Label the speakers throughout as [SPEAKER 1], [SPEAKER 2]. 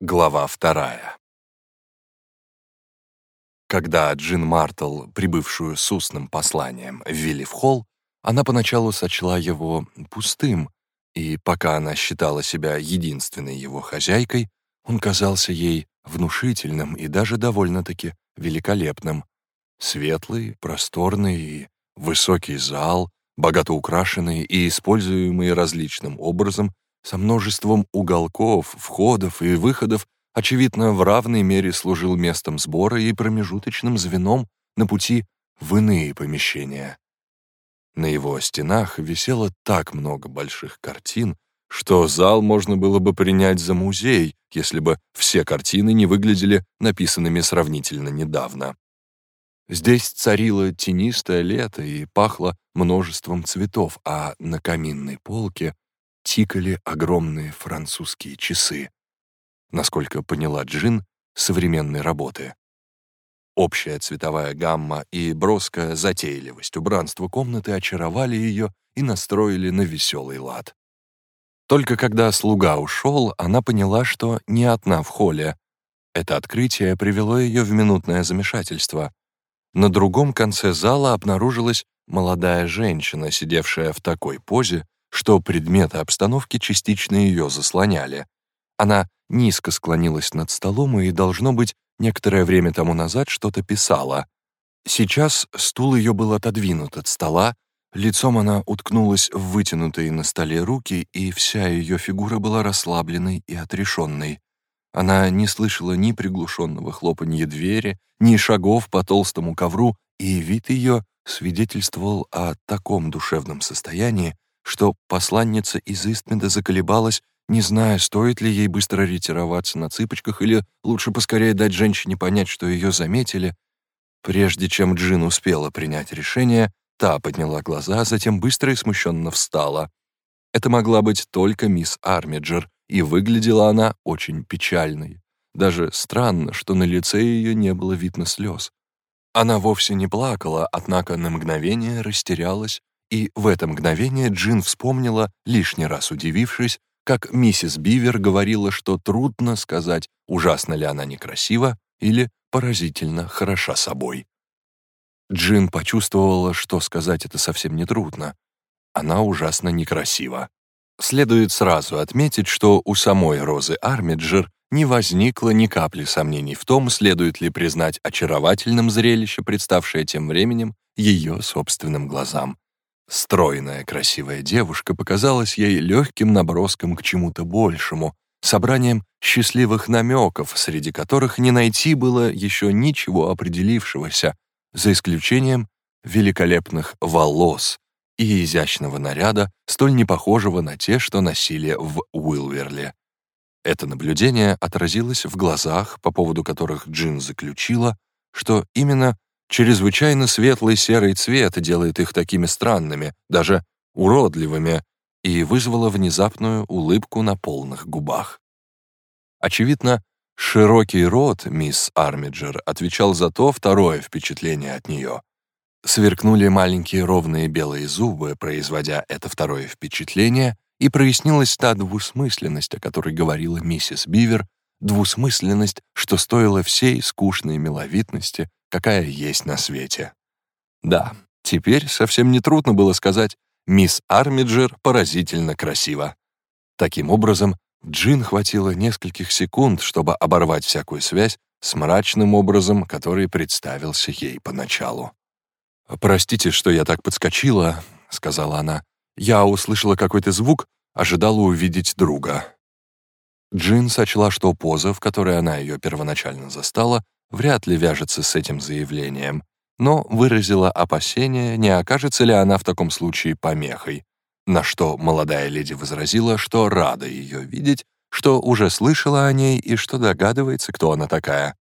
[SPEAKER 1] Глава вторая. Когда Джин Мартл, прибывшую с устным посланием, ввели в холл, она поначалу сочла его пустым, и пока она считала себя единственной его хозяйкой, он казался ей внушительным и даже довольно-таки великолепным. Светлый, просторный и высокий зал, богато украшенный и используемый различным образом, со множеством уголков, входов и выходов, очевидно, в равной мере служил местом сбора и промежуточным звеном на пути в иные помещения. На его стенах висело так много больших картин, что зал можно было бы принять за музей, если бы все картины не выглядели написанными сравнительно недавно. Здесь царило тенистое лето и пахло множеством цветов, а на каминной полке тикали огромные французские часы. Насколько поняла Джин, современной работы. Общая цветовая гамма и броская затейливость убранства комнаты очаровали ее и настроили на веселый лад. Только когда слуга ушел, она поняла, что не одна в холле. Это открытие привело ее в минутное замешательство. На другом конце зала обнаружилась молодая женщина, сидевшая в такой позе, что предметы обстановки частично ее заслоняли. Она низко склонилась над столом и, должно быть, некоторое время тому назад что-то писала. Сейчас стул ее был отодвинут от стола, лицом она уткнулась в вытянутые на столе руки, и вся ее фигура была расслабленной и отрешенной. Она не слышала ни приглушенного хлопанья двери, ни шагов по толстому ковру, и вид ее свидетельствовал о таком душевном состоянии, что посланница из Истмеда заколебалась, не зная, стоит ли ей быстро ретироваться на цыпочках или лучше поскорее дать женщине понять, что ее заметили. Прежде чем Джин успела принять решение, та подняла глаза, затем быстро и смущенно встала. Это могла быть только мисс Армиджер, и выглядела она очень печальной. Даже странно, что на лице ее не было видно слез. Она вовсе не плакала, однако на мгновение растерялась, и в это мгновение Джин вспомнила, лишний раз удивившись, как миссис Бивер говорила, что трудно сказать, ужасно ли она некрасива или поразительно хороша собой. Джин почувствовала, что сказать это совсем нетрудно. Она ужасно некрасива. Следует сразу отметить, что у самой Розы Армиджер не возникло ни капли сомнений в том, следует ли признать очаровательным зрелище, представшее тем временем ее собственным глазам. Стройная, красивая девушка показалась ей легким наброском к чему-то большему, собранием счастливых намеков, среди которых не найти было еще ничего определившегося, за исключением великолепных волос и изящного наряда, столь непохожего на те, что носили в Уилверле. Это наблюдение отразилось в глазах, по поводу которых Джин заключила, что именно Чрезвычайно светлый серый цвет делает их такими странными, даже уродливыми, и вызвало внезапную улыбку на полных губах. Очевидно, широкий рот мисс Армиджер отвечал за то второе впечатление от нее. Сверкнули маленькие ровные белые зубы, производя это второе впечатление, и прояснилась та двусмысленность, о которой говорила миссис Бивер, двусмысленность, что стоила всей скучной миловидности, какая есть на свете. Да, теперь совсем нетрудно было сказать «Мисс Армиджер поразительно красива». Таким образом, Джин хватило нескольких секунд, чтобы оборвать всякую связь с мрачным образом, который представился ей поначалу. «Простите, что я так подскочила», — сказала она. «Я услышала какой-то звук, ожидала увидеть друга». Джин сочла, что поза, в которой она ее первоначально застала, вряд ли вяжется с этим заявлением, но выразила опасение, не окажется ли она в таком случае помехой, на что молодая леди возразила, что рада ее видеть, что уже слышала о ней и что догадывается, кто она такая.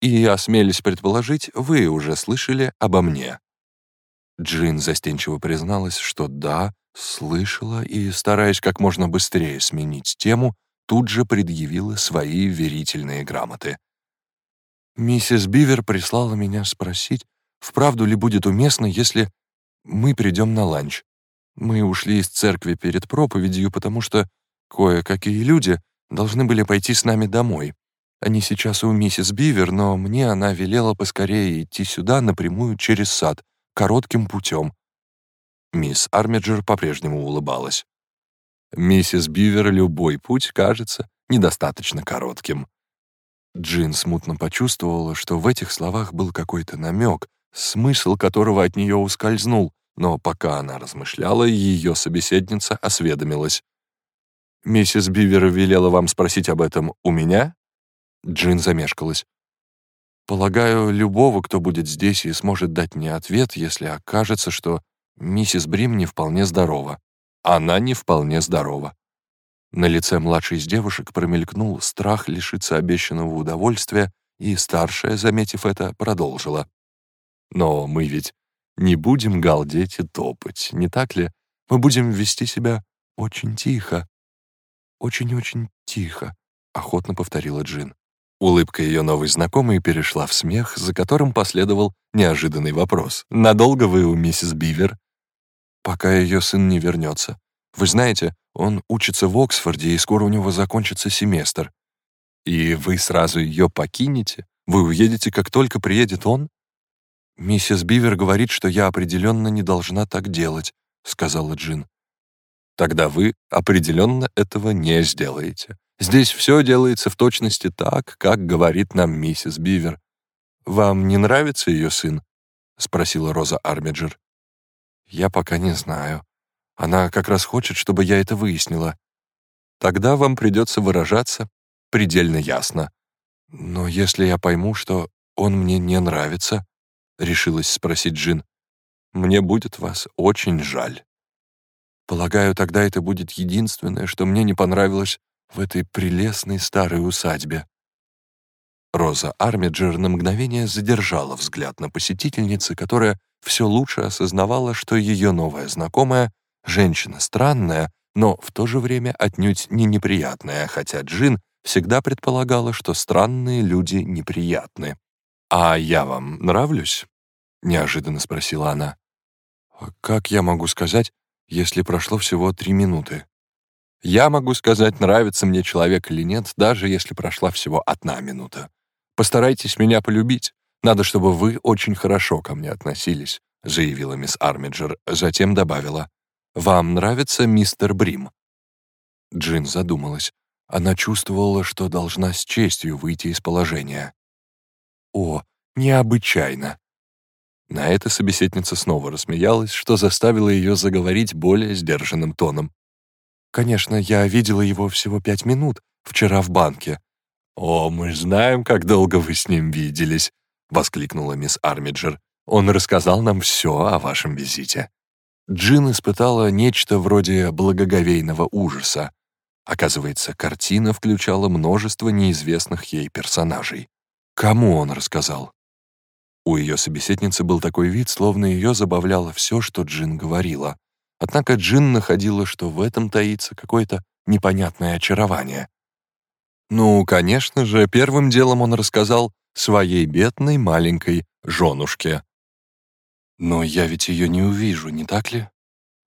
[SPEAKER 1] И, осмелись предположить, вы уже слышали обо мне. Джин застенчиво призналась, что да, слышала, и, стараясь как можно быстрее сменить тему, тут же предъявила свои верительные грамоты. Миссис Бивер прислала меня спросить, вправду ли будет уместно, если мы придем на ланч. Мы ушли из церкви перед проповедью, потому что кое-какие люди должны были пойти с нами домой. Они сейчас у миссис Бивер, но мне она велела поскорее идти сюда напрямую через сад, коротким путем». Мисс Армиджер по-прежнему улыбалась. «Миссис Бивер любой путь кажется недостаточно коротким». Джин смутно почувствовала, что в этих словах был какой-то намек, смысл которого от нее ускользнул, но пока она размышляла, ее собеседница осведомилась. «Миссис Бивер велела вам спросить об этом у меня?» Джин замешкалась. «Полагаю, любого, кто будет здесь и сможет дать мне ответ, если окажется, что миссис Брим не вполне здорова. Она не вполне здорова». На лице младшей из девушек промелькнул страх лишиться обещанного удовольствия, и старшая, заметив это, продолжила. «Но мы ведь не будем галдеть и топать, не так ли? Мы будем вести себя очень тихо». «Очень-очень тихо», — охотно повторила Джин. Улыбка ее новой знакомой перешла в смех, за которым последовал неожиданный вопрос. «Надолго вы у миссис Бивер?» «Пока ее сын не вернется. Вы знаете, он учится в Оксфорде, и скоро у него закончится семестр. И вы сразу ее покинете? Вы уедете, как только приедет он?» «Миссис Бивер говорит, что я определенно не должна так делать», — сказала Джин. «Тогда вы определенно этого не сделаете. Здесь все делается в точности так, как говорит нам миссис Бивер. Вам не нравится ее сын?» — спросила Роза Армиджер. «Я пока не знаю. Она как раз хочет, чтобы я это выяснила. Тогда вам придется выражаться предельно ясно. Но если я пойму, что он мне не нравится, — решилась спросить Джин, — мне будет вас очень жаль. Полагаю, тогда это будет единственное, что мне не понравилось в этой прелестной старой усадьбе. Роза Армиджер на мгновение задержала взгляд на посетительницы, которая все лучше осознавала, что ее новая знакомая — женщина странная, но в то же время отнюдь не неприятная, хотя Джин всегда предполагала, что странные люди неприятны. «А я вам нравлюсь?» — неожиданно спросила она. «А «Как я могу сказать, если прошло всего три минуты?» Я могу сказать, нравится мне человек или нет, даже если прошла всего одна минута. Постарайтесь меня полюбить. Надо, чтобы вы очень хорошо ко мне относились», — заявила мисс Армиджер, затем добавила. «Вам нравится мистер Брим?» Джин задумалась. Она чувствовала, что должна с честью выйти из положения. «О, необычайно!» На это собеседница снова рассмеялась, что заставило ее заговорить более сдержанным тоном. Конечно, я видела его всего пять минут вчера в банке». «О, мы знаем, как долго вы с ним виделись», — воскликнула мисс Армиджер. «Он рассказал нам все о вашем визите». Джин испытала нечто вроде благоговейного ужаса. Оказывается, картина включала множество неизвестных ей персонажей. Кому он рассказал? У ее собеседницы был такой вид, словно ее забавляло все, что Джин говорила. Однако Джин находила, что в этом таится какое-то непонятное очарование. Ну, конечно же, первым делом он рассказал своей бедной маленькой женушке. «Но я ведь ее не увижу, не так ли?»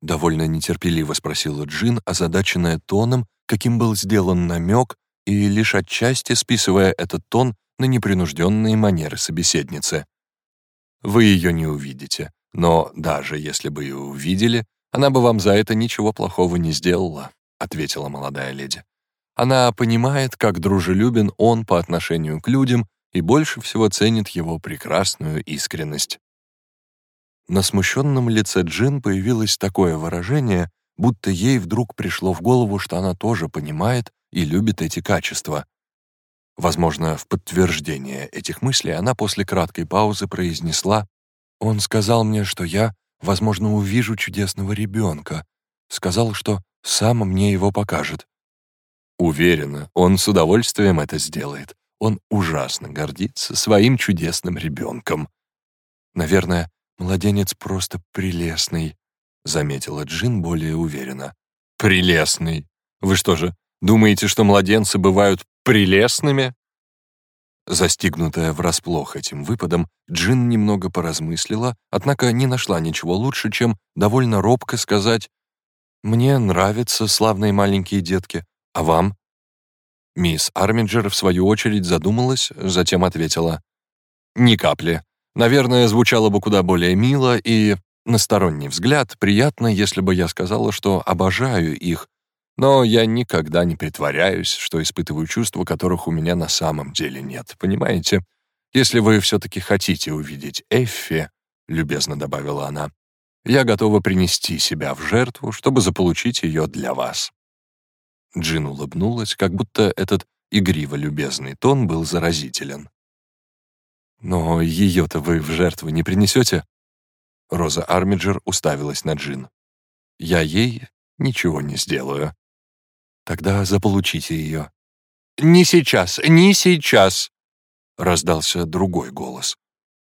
[SPEAKER 1] Довольно нетерпеливо спросила Джин, озадаченная тоном, каким был сделан намек, и лишь отчасти списывая этот тон на непринужденные манеры собеседницы. «Вы ее не увидите, но даже если бы ее увидели, она бы вам за это ничего плохого не сделала», — ответила молодая леди. «Она понимает, как дружелюбен он по отношению к людям и больше всего ценит его прекрасную искренность». На смущенном лице Джин появилось такое выражение, будто ей вдруг пришло в голову, что она тоже понимает и любит эти качества. Возможно, в подтверждение этих мыслей она после краткой паузы произнесла «Он сказал мне, что я возможно, увижу чудесного ребенка. Сказал, что сам мне его покажет. Уверена, он с удовольствием это сделает. Он ужасно гордится своим чудесным ребенком. Наверное, младенец просто прелестный, заметила Джин более уверенно. Прелестный. Вы что же, думаете, что младенцы бывают прелестными? Застигнутая врасплох этим выпадом, Джин немного поразмыслила, однако не нашла ничего лучше, чем довольно робко сказать «Мне нравятся славные маленькие детки, а вам?» Мисс Арминджер, в свою очередь, задумалась, затем ответила. «Ни капли. Наверное, звучало бы куда более мило и, на сторонний взгляд, приятно, если бы я сказала, что обожаю их, но я никогда не притворяюсь, что испытываю чувства, которых у меня на самом деле нет, понимаете? Если вы все-таки хотите увидеть Эффи, — любезно добавила она, — я готова принести себя в жертву, чтобы заполучить ее для вас. Джин улыбнулась, как будто этот игриво-любезный тон был заразителен. «Но ее-то вы в жертву не принесете?» Роза Армиджер уставилась на Джин. «Я ей ничего не сделаю». «Тогда заполучите ее». «Не сейчас, не сейчас!» Раздался другой голос.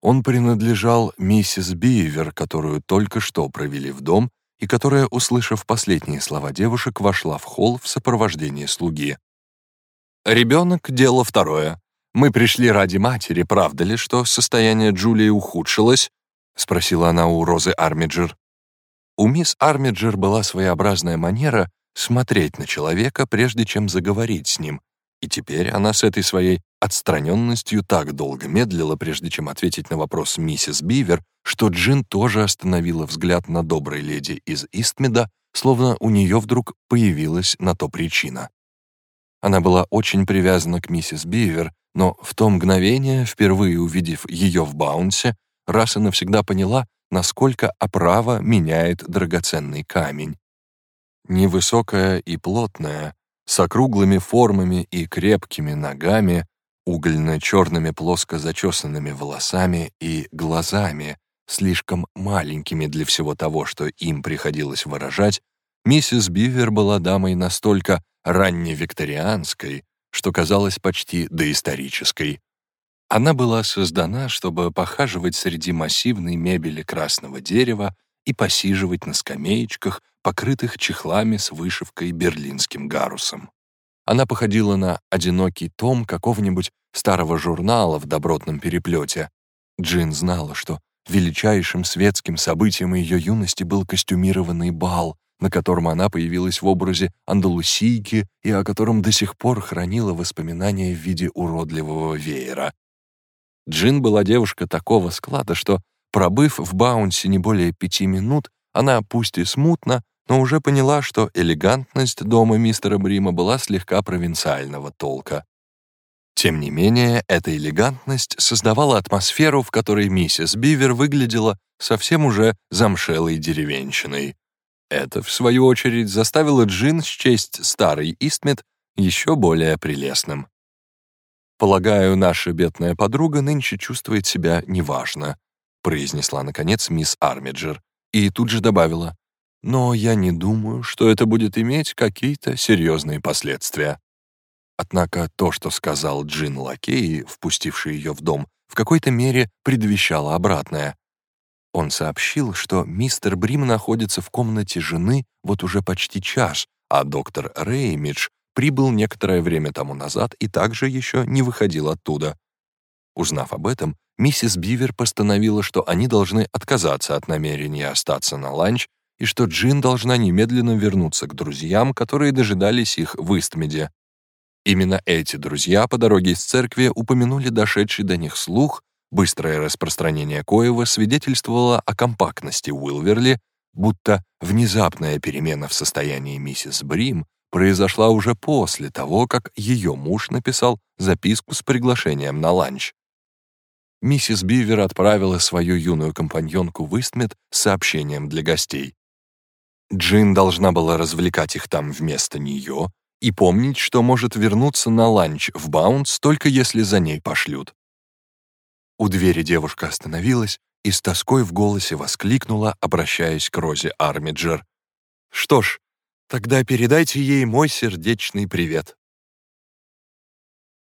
[SPEAKER 1] Он принадлежал миссис Бивер, которую только что провели в дом и которая, услышав последние слова девушек, вошла в холл в сопровождении слуги. «Ребенок — дело второе. Мы пришли ради матери, правда ли, что состояние Джулии ухудшилось?» — спросила она у Розы Армиджер. У мисс Армиджер была своеобразная манера смотреть на человека, прежде чем заговорить с ним, и теперь она с этой своей отстраненностью так долго медлила, прежде чем ответить на вопрос миссис Бивер, что Джин тоже остановила взгляд на доброй леди из Истмеда, словно у нее вдруг появилась на то причина. Она была очень привязана к миссис Бивер, но в то мгновение, впервые увидев ее в Баунсе, раз и навсегда поняла, насколько оправа меняет драгоценный камень. Невысокая и плотная, с округлыми формами и крепкими ногами, угольно-черными плоско зачесанными волосами и глазами, слишком маленькими для всего того, что им приходилось выражать, миссис Бивер была дамой настолько ранневикторианской, что казалась почти доисторической. Она была создана, чтобы похаживать среди массивной мебели красного дерева и посиживать на скамеечках, покрытых чехлами с вышивкой берлинским гарусом. Она походила на одинокий том какого-нибудь старого журнала в добротном переплете. Джин знала, что величайшим светским событием ее юности был костюмированный бал, на котором она появилась в образе андалусийки и о котором до сих пор хранила воспоминания в виде уродливого веера. Джин была девушка такого склада, что, пробыв в Баунсе не более пяти минут, она, пусть и смутно, но уже поняла, что элегантность дома мистера Брима была слегка провинциального толка. Тем не менее, эта элегантность создавала атмосферу, в которой миссис Бивер выглядела совсем уже замшелой деревенщиной. Это, в свою очередь, заставило Джин счесть старый Истмет еще более прелестным. «Полагаю, наша бедная подруга нынче чувствует себя неважно», произнесла, наконец, мисс Армиджер, и тут же добавила, «но я не думаю, что это будет иметь какие-то серьезные последствия». Однако то, что сказал Джин лакей, впустивший ее в дом, в какой-то мере предвещало обратное. Он сообщил, что мистер Брим находится в комнате жены вот уже почти час, а доктор Реймидж прибыл некоторое время тому назад и также еще не выходил оттуда. Узнав об этом, миссис Бивер постановила, что они должны отказаться от намерения остаться на ланч и что Джин должна немедленно вернуться к друзьям, которые дожидались их в Истмеде. Именно эти друзья по дороге из церкви упомянули дошедший до них слух, быстрое распространение коего свидетельствовало о компактности Уилверли, будто внезапная перемена в состоянии миссис Брим произошла уже после того, как ее муж написал записку с приглашением на ланч. Миссис Бивер отправила свою юную компаньонку в Истмет с сообщением для гостей. Джин должна была развлекать их там вместо нее, и помнить, что может вернуться на ланч в Баунс только если за ней пошлют. У двери девушка остановилась и с тоской в голосе воскликнула, обращаясь к Розе Армиджер. «Что ж, тогда передайте ей мой сердечный привет».